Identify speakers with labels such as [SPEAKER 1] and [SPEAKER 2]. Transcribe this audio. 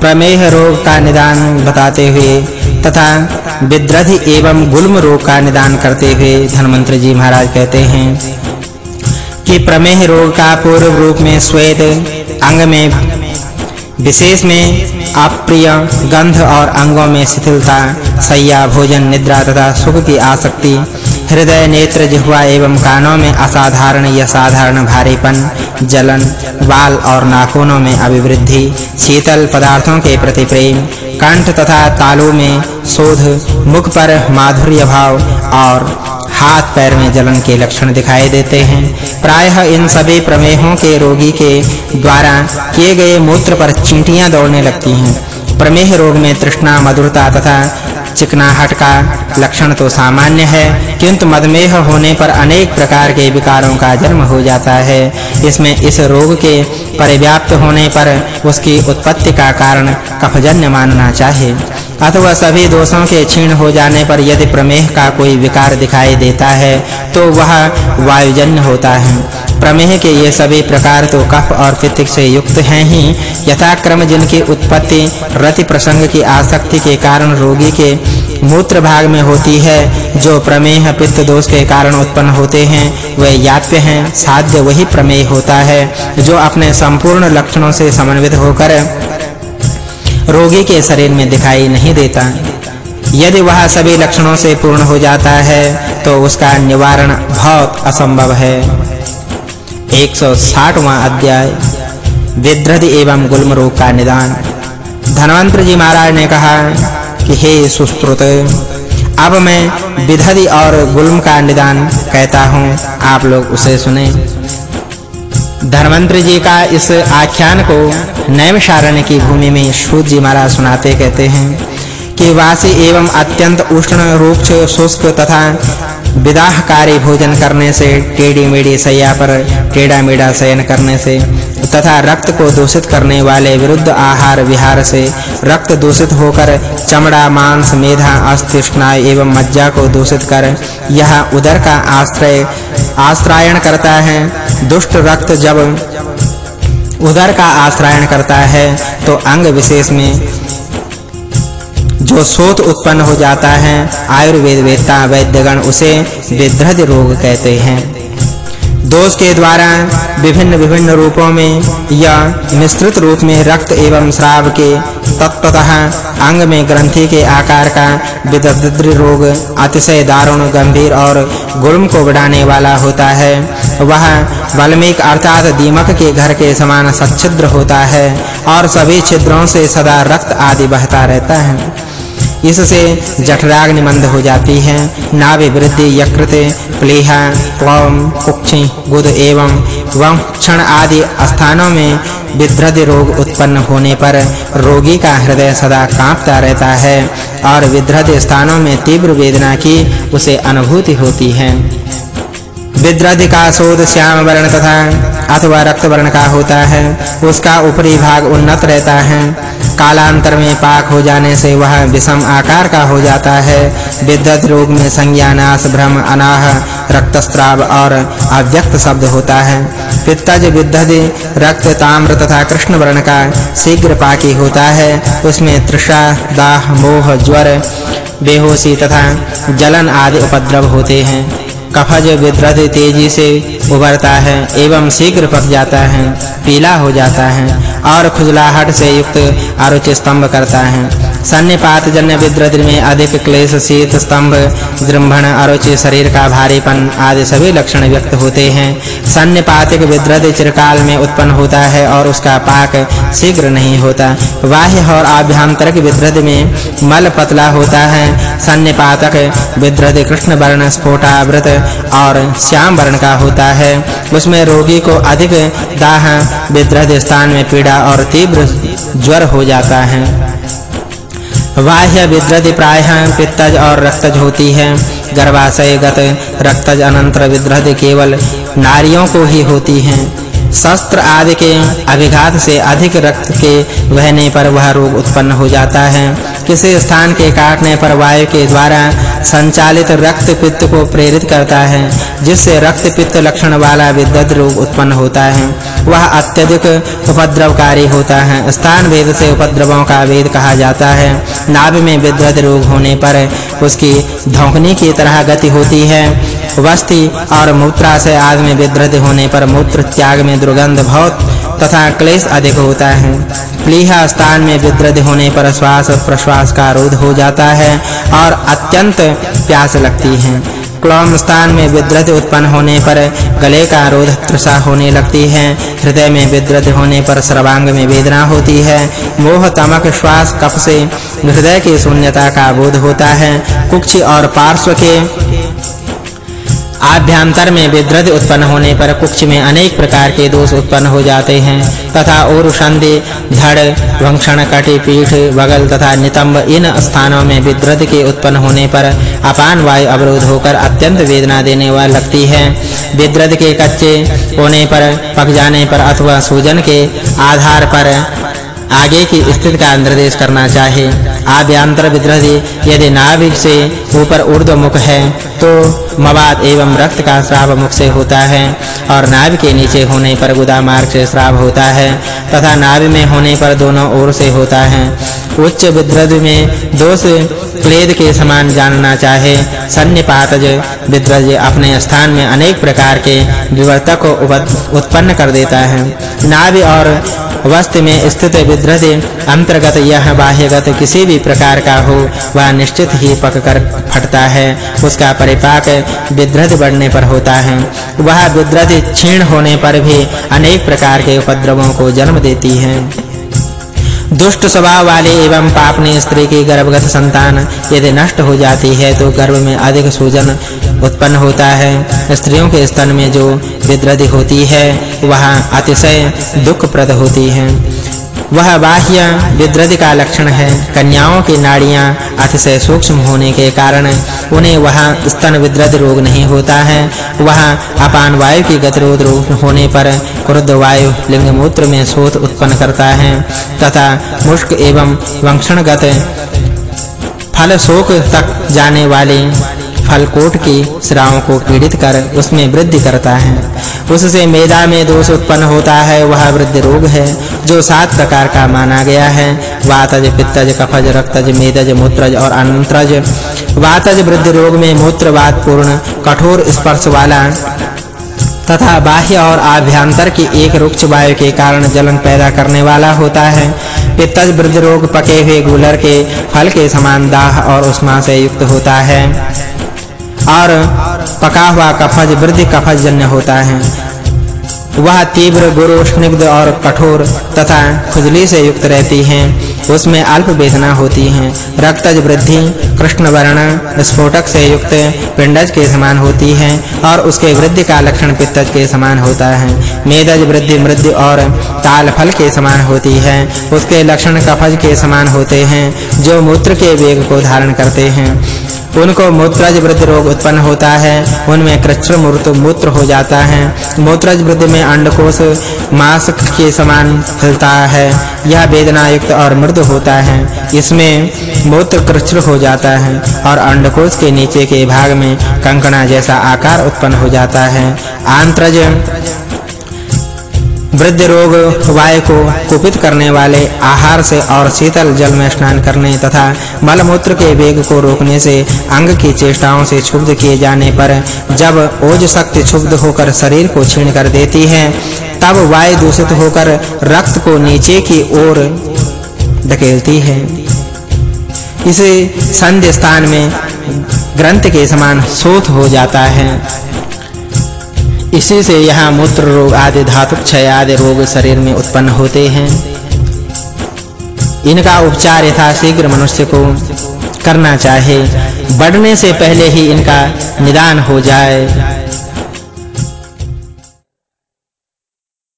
[SPEAKER 1] प्रमेह रोग का निदान बताते हुए तथा विद्रधि एवं गुल्म रोग का निदान करते हुए धनवंतरी जी महाराज कहते हैं कि प्रमेह रोग का पूर्व रूप में स्वेद अंग में विशेष में अप्रिय गंध और अंगों में शिथिलता, सैया, भोजन, निद्रा तथा सुख की आसक्ति हृदय नेत्र जिह्वा एवं कानों में असाधारण या साधारण भारीपन, जलन, बाल और नाखूनों में अभिवृद्धि, शीतल पदार्थों के प्रति प्रेम, कंठ तथा तालु में शोध, मुख पर माधुर्य भाव और हाथ पैर में जलन के लक्षण दिखाई देते हैं। प्रायः इन सभी प्रमेहों के रोगी के द्वारा किए गए मूत्र पर चींटियाँ दौड़ने लगती हैं। प्रमेह रोग में तृष्णा, मधुरता तथा चिकनाहट का लक्षण तो सामान्य है, किंतु मधुमेह होने पर अनेक प्रकार के विकारों का जन्म हो जाता है। इसमें इस रोग के परिव्याप्त होने पर उसकी उत्पत्ति का कारण कफजन्य मानना चाहिए। अथवा सभी दोषों के क्षीण हो जाने पर यदि प्रमेह का कोई विकार दिखाई देता है तो वह वायुजन्य होता है। प्रमेह के ये सभी प्रकार तो कफ और पित्त से युक्त हैं ही। यथाक्रम जिनकी उत्पत्ति रति प्रसंग की आसक्ति के कारण रोगी के मूत्र भाग में होती है, जो प्रमेह पित्त दोष के कारण उत्पन्न होते हैं, वे यात्य हैं, साध्य वही प्रमेह होता है, जो अपने संपूर्ण लक्षणों से समन्वित होकर रोगी के शरीर में दिखाई नहीं देता। यदि वह सभी लक्षणों से पूर्ण हो जाता है तो उसका निवारण बहुत असंभव है। 160वां अध्याय। विद्रधि एवं गुल्म रोग का निदान। धनवंतर जी महाराज ने कहा कि, हे सुश्रुत, अब मैं विधधि और गुल्म का निदान कहता हूँ। आप लोग उसे सुने। धर्मंत्र जी का इस आख्यान को नैमिषारण्य की भूमि में शूद जी महाराज सुनाते कहते हैं कि वासी एवं अत्यंत उष्ण रूक्ष शुष्क तथा विदाहकारी भोजन करने से, टेढ़ी मेढ़ी सैया पर टेढ़ा मेढ़ा शयन करने से, तथा रक्त को दूषित करने वाले विरुद्ध आहार विहार से, रक्त दूषित होकर चमड़ा, मांस, मेधा अस्थि स्नायु एवं मज्जा को दूषित कर, यह उदर का आश्रय, आश्रयण करता है। दुष्ट रक्त जब उदर का आश्रयण करता है तो अंग विशेष में जो सोत उत्पन्न हो जाता है, आयुर्वेद वेदता वैद्यगण उसे विद्रध रोग कहते हैं। दोष के द्वारा विभिन्न विभिन्न रूपों में या मिश्रित रूप में रक्त एवं श्राव के तत्वतः अंग में ग्रंथि के आकार का विदद्र रोग अतिशय दारुण, गंभीर और गुल्म को बढ़ाने वाला होता है। वह बलमिक अर्थात दीमक के घर के समान सच्छिद्र होता है और सभी छिद्रों से सदा रक्त आदि बहता रहता है। इससे जठराग्नि मंद हो जाती है। नाभि वृद्धि यकृत, प्लीह क्लम कुक्षि, गुद एवं वम क्षण आदि स्थानों में विद्रद रोग उत्पन्न होने पर रोगी का हृदय सदा कांपता रहता है और विद्रद स्थानों में तीव्र वेदना की उसे अनुभूति होती है। विद्रद का शोध श्याम वर्ण तथा अथवा रक्त वर्ण का होता है, उसका ऊपरी भाग उन्नत रहता है। कालांतर में पाक हो जाने से वह विषम आकार का हो जाता है। विद्युत रोग में संज्ञा नाश, भ्रम, अनाह रक्तस्राव और अव्यक्त शब्द होता है। पित्तज विद्युत रक्त ताम्र तथा कृष्ण वर्ण का शीघ्र पाकी होता है। उसमें तृषा, दाह, मोह, ज्वर, बेहोशी तथा जलन आदि उपद्रव होते हैं। कफज विद्रति तेज़ी से उभरता है एवं शीघ्र पक जाता है, पीला हो जाता है और खुजलाहट से युक्त आरुचि स्तंभ करता है। सन्निपात जन्य विद्रध में अधिक क्लेश, शीत, स्तंभ जृंभण अरुचि, शरीर का भारीपन आदि सभी लक्षण व्यक्त होते हैं। सन्निपातिक विद्रध चिरकाल में उत्पन्न होता है और उसका पाक शीघ्र नहीं होता। बाह्य और आभ्यंतरिक विद्रध में मल पतला होता है। सन्निपातक विद्रध कृष्ण वर्ण, स्फोटावृत और श्याम वर्ण का होता है। उसमें रोगी को अधिक दाह विद्रध स्थान में पीड़ा और तीव्र ज्वर हो जाता है। बाह्य विद्रति प्रायः पित्तज और रक्तज होती है। गर्भाशयगत रक्तज अनंतर विद्रति केवल नारियों को ही होती है। शस्त्र आदि के अभिघात से अधिक रक्त के बहने पर वह रोग उत्पन्न हो जाता है। किसी स्थान के काटने पर वायु के द्वारा संचालित रक्त पित्त को प्रेरित करता है, जिससे रक्त पित्त लक्षण वाला विद्युत रोग उत्पन्न होता है। वह अत्यधिक उपद्रवकारी होता है। स्थान भेद से उपद्रवों का वेद कहा जाता है। नाभि में विद्युत रोग होने पर उसकी धौंकनी की तरह गति होती है। वस्ति और मूत्रा से आग में विद्रत होने पर मूत्र त्याग में दुर्गंध बहुत तथा क्लेश अधिक होता है। प्लीहा स्थान में विद्रत होने पर श्वास प्रश्वास का रोध हो जाता है और अत्यंत प्यास लगती है। क्लोम स्थान में विद्रत उत्पन्न होने पर गले का रोध तृषा होने लगती है। हृदय में विद्रत होने पर सर्वांग में वेदना होती है। मोह तमक श्वास कफ से हृदय की शून्यता का बोध होता है। कुक्ष और पार्श्व के आभ्यंतर में विद्रद उत्पन्न होने पर कुक्ष में अनेक प्रकार के दोष उत्पन्न हो जाते हैं, तथा संधि धड़ वंक्षण, कटि पीठ बगल तथा नितंब इन स्थानों में विद्रद के उत्पन्न होने पर अपान वायु अवरोध होकर अत्यंत वेदना देने वाली लगती है। विद्रद के कच्चे होने पर, पक जाने पर अथवा सूजन के आधार पर आगे की स्थिति का निर्देश करना चाहिए आभ्यंतर विद्रधि यदि नाभि से ऊपर ऊर्ध्व मुख है तो मवाद एवं रक्त का श्राव मुख से होता है, और नाभि के नीचे होने पर गुदा मार्ग से श्राव होता है, तथा नाभि में होने पर दोनों ओर से होता है। उच्च विद्रधि में दोष क्लेद के समान जानना चाहे, सन्निपातज विद्रज अपने स्थान में अनेक प्रकार के विवर्तक को उत्पन्न कर देता है। नाभि और वस्तु में स्थित विद्रति अंतर्गत यह बाह्यगत किसी भी प्रकार का हो, वह निश्चित ही पककर फटता है। उसका परिपाक विद्रति बढ़ने पर होता है। वह विद्रति क्षीण होने पर भी अनेक प्रकार के उपद्रवों को जन्म देती है। दुष्ट स्वभाव वाले एवं पापनी स्त्री की गर्भगत संतान यदि नष्ट हो जाती है तो गर्भ में अधिक सूजन उत्पन्न होता है। स्त्रियों के स्तन में जो विद्रधि होती है, वह अतिशय दुखप्रद होती है। वह बाह्य विद्रधि का लक्षण है। कन्याओं की नाड़ियाँ अतिशय सूक्ष्म होने के कारण उन्हें वह स्तन विद्रधि रोग नहीं होता है। वह अपान वायु की गतिरोध रोग होने पर क्रुद्ध वायु लिंग मूत्र में शोथ उत्पन्न करता है। तथा मुष्क एवं वंक्षणगत फल शोक तक जाने वाली फलकोट की श्रावों को पीड़ित कर उसमें वृद्धि करता है। उससे मेदा में दोष उत्पन्न होता है, वह वृद्धि रोग है, जो सात प्रकार का माना गया है। वातज, पित्तज, कफज, रक्तज, मेदज, मूत्रज और अंत्रज वातज वृद्धि रोग में मूत्र वात पूर्ण, कठोर स्पर्श वाला तथा बाह्य और आभ्यंतर की एक रुक्ष वायु के कारण जलन पैदा करने वाला होता है। पित्तज वृद्ध रोग पके हुए गुलर के फल के समान दाह और उष्मा से युक्त होता है। और पका हुआ कफज, वृद्धि कफज जन्य होता है। वह तीव्र गुरु स्निग्ध और कठोर तथा खुजली से युक्त रहती है। उसमें अल्प वेदना होती है। रक्तज वृद्धि कृष्ण वर्ण स्फोटक से युक्त पिंडज के समान होती है और उसके वृद्धि का लक्षण पित्तज के समान होता है। मेदज वृद्धि मृद्धि और ताल फल के समान होती है। उसके लक्षण कफज के समान होते हैं, जो मूत्र के वेग को धारण करते हैं। उनको मूत्रज वृद्धि रोग उत्पन्न होता है, उनमें कृष्ण मूर्त मूत्र हो जाता है। मूत्रज वृद्धि में अंडकोश, मांस के समान फैलता है। यह वेदनायुक्त और मृदु होता है। इसमें मूत्र कृच्छ्र हो जाता है और अंडकोश के नीचे के भाग में कंकणा जैसा आकार उत्पन्न हो जाता है। आंत्रज वृद्ध रोग वायु को कुपित करने वाले आहार से और शीतल जल में स्नान करने तथा मलमूत्र के वेग को रोकने से अंग की चेष्टाओं से क्षुब्ध किए जाने पर जब ओज शक्ति क्षुब्ध होकर शरीर को छीन कर देती है, तब वायु दूषित होकर रक्त को नीचे की ओर धकेलती है। इसे संध्य स्थान में ग्रंथ के समान शोथ हो जाता है। इसी से यहाँ मूत्र रोग आदि, धातु क्षय आदि रोग शरीर में उत्पन्न होते हैं। इनका उपचार यथाशीघ्र मनुष्य को करना चाहिए बढ़ने से पहले ही इनका निदान हो जाए।